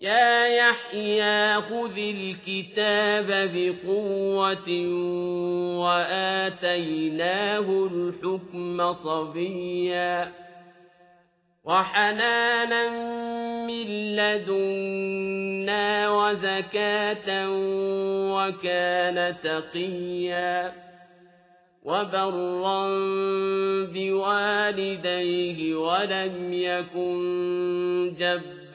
يا يحيى خذ الكتاب بقوة وآتيناه الحكم صبيا وحنانا من لدنا وزكاة وكان تقيا وبرا بوالديه ولم يكن جبا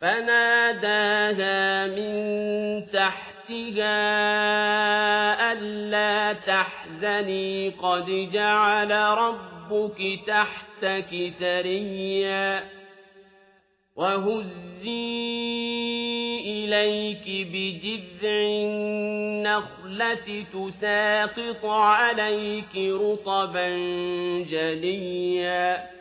فناداها من تحت تحتها ألا تحزني قد جعل ربك تحتك سريا وهزي إليك بجذع النخلة تساقط عليك رطبا جليا